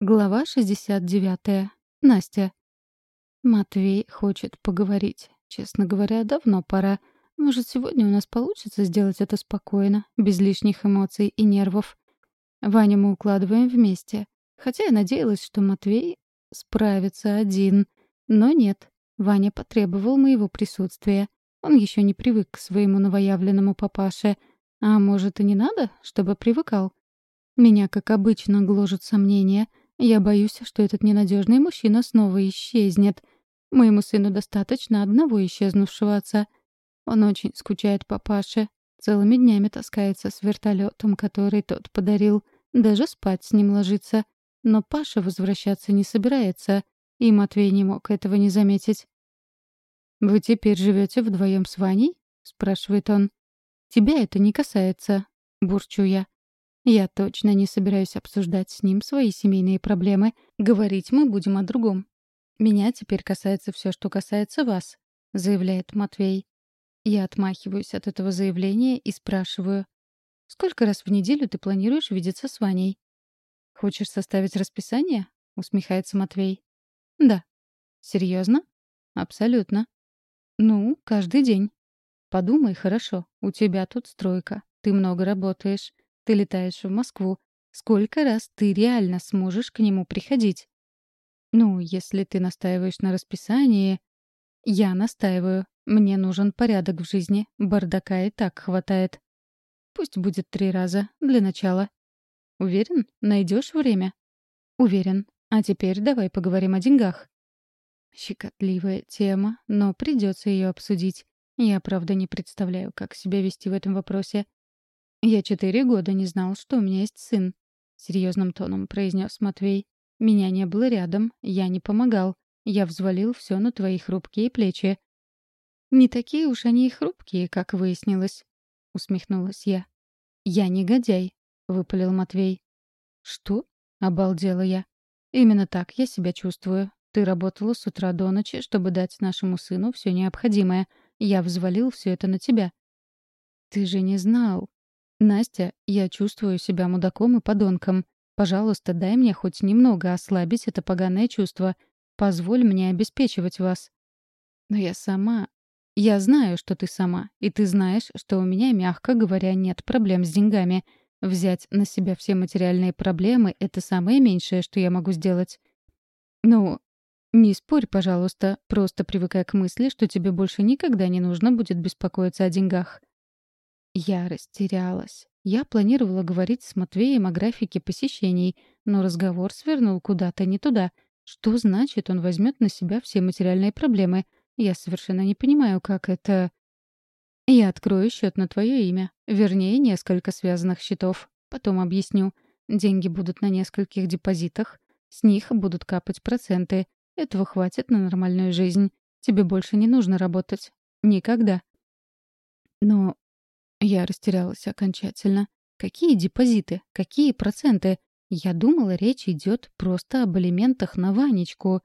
Глава 69. Настя. Матвей хочет поговорить. Честно говоря, давно пора. Может, сегодня у нас получится сделать это спокойно, без лишних эмоций и нервов. Ваню мы укладываем вместе. Хотя я надеялась, что Матвей справится один. Но нет. Ваня потребовал моего присутствия. Он еще не привык к своему новоявленному папаше. А может, и не надо, чтобы привыкал? Меня, как обычно, гложут сомнения — я боюсь, что этот ненадежный мужчина снова исчезнет. Моему сыну достаточно одного исчезнувшего отца. Он очень скучает по Паше. Целыми днями таскается с вертолетом, который тот подарил. Даже спать с ним ложится. Но Паша возвращаться не собирается, и Матвей не мог этого не заметить. «Вы теперь живете вдвоем с Ваней?» — спрашивает он. «Тебя это не касается», — бурчу я. Я точно не собираюсь обсуждать с ним свои семейные проблемы. Говорить мы будем о другом. «Меня теперь касается все, что касается вас», — заявляет Матвей. Я отмахиваюсь от этого заявления и спрашиваю. «Сколько раз в неделю ты планируешь видеться с Ваней?» «Хочешь составить расписание?» — усмехается Матвей. «Да». «Серьезно?» «Абсолютно». «Ну, каждый день». «Подумай хорошо. У тебя тут стройка. Ты много работаешь. Ты летаешь в Москву. Сколько раз ты реально сможешь к нему приходить? Ну, если ты настаиваешь на расписании... Я настаиваю. Мне нужен порядок в жизни. Бардака и так хватает. Пусть будет три раза. Для начала. Уверен? Найдешь время? Уверен. А теперь давай поговорим о деньгах. Щекотливая тема, но придется ее обсудить. Я, правда, не представляю, как себя вести в этом вопросе. «Я четыре года не знал, что у меня есть сын», — серьезным тоном произнес Матвей. «Меня не было рядом, я не помогал. Я взвалил все на твои хрупкие плечи». «Не такие уж они и хрупкие, как выяснилось», — усмехнулась я. «Я негодяй», — выпалил Матвей. «Что?» — обалдела я. «Именно так я себя чувствую. Ты работала с утра до ночи, чтобы дать нашему сыну все необходимое. Я взвалил все это на тебя». «Ты же не знал», «Настя, я чувствую себя мудаком и подонком. Пожалуйста, дай мне хоть немного ослабить это поганое чувство. Позволь мне обеспечивать вас». «Но я сама...» «Я знаю, что ты сама, и ты знаешь, что у меня, мягко говоря, нет проблем с деньгами. Взять на себя все материальные проблемы — это самое меньшее, что я могу сделать». «Ну, не спорь, пожалуйста, просто привыкай к мысли, что тебе больше никогда не нужно будет беспокоиться о деньгах. Я растерялась. Я планировала говорить с Матвеем о графике посещений, но разговор свернул куда-то не туда. Что значит, он возьмет на себя все материальные проблемы? Я совершенно не понимаю, как это... Я открою счет на твое имя. Вернее, несколько связанных счетов. Потом объясню. Деньги будут на нескольких депозитах. С них будут капать проценты. Этого хватит на нормальную жизнь. Тебе больше не нужно работать. Никогда. Но я растерялась окончательно. Какие депозиты? Какие проценты? Я думала, речь идет просто об элементах на Ванечку.